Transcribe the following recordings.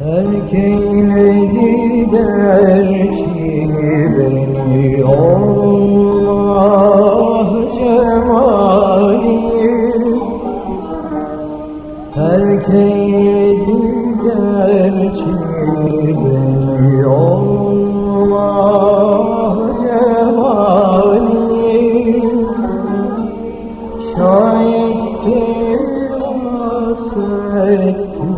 Beni Allah cemali Erkeğledi gerçi beni Allah cemali Şayeste hasretti gönül malümen alim Şayeste hasretti gönül malümen alim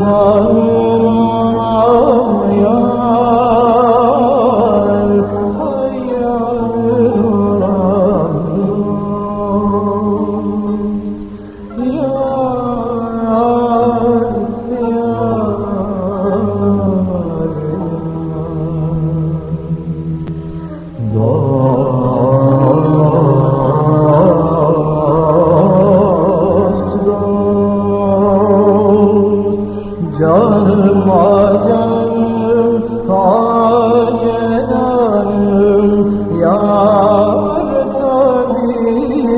Kurbanım Canıma canım, tacedanım, yar tabibim.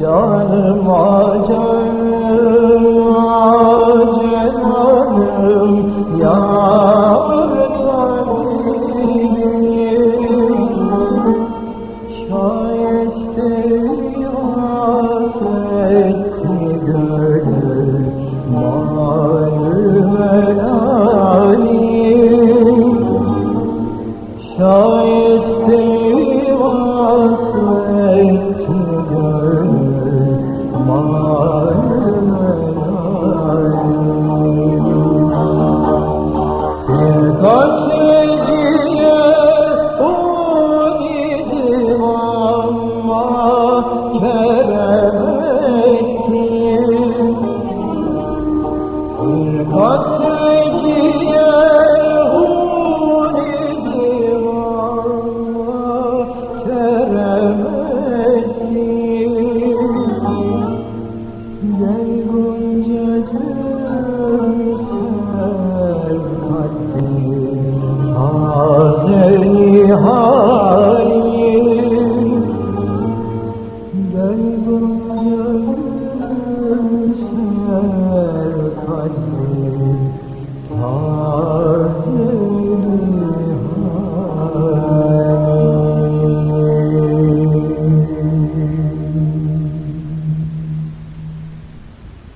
Canım canım yar tabibim desteği vaslet Birkaç geceye on idim ama kerem ettim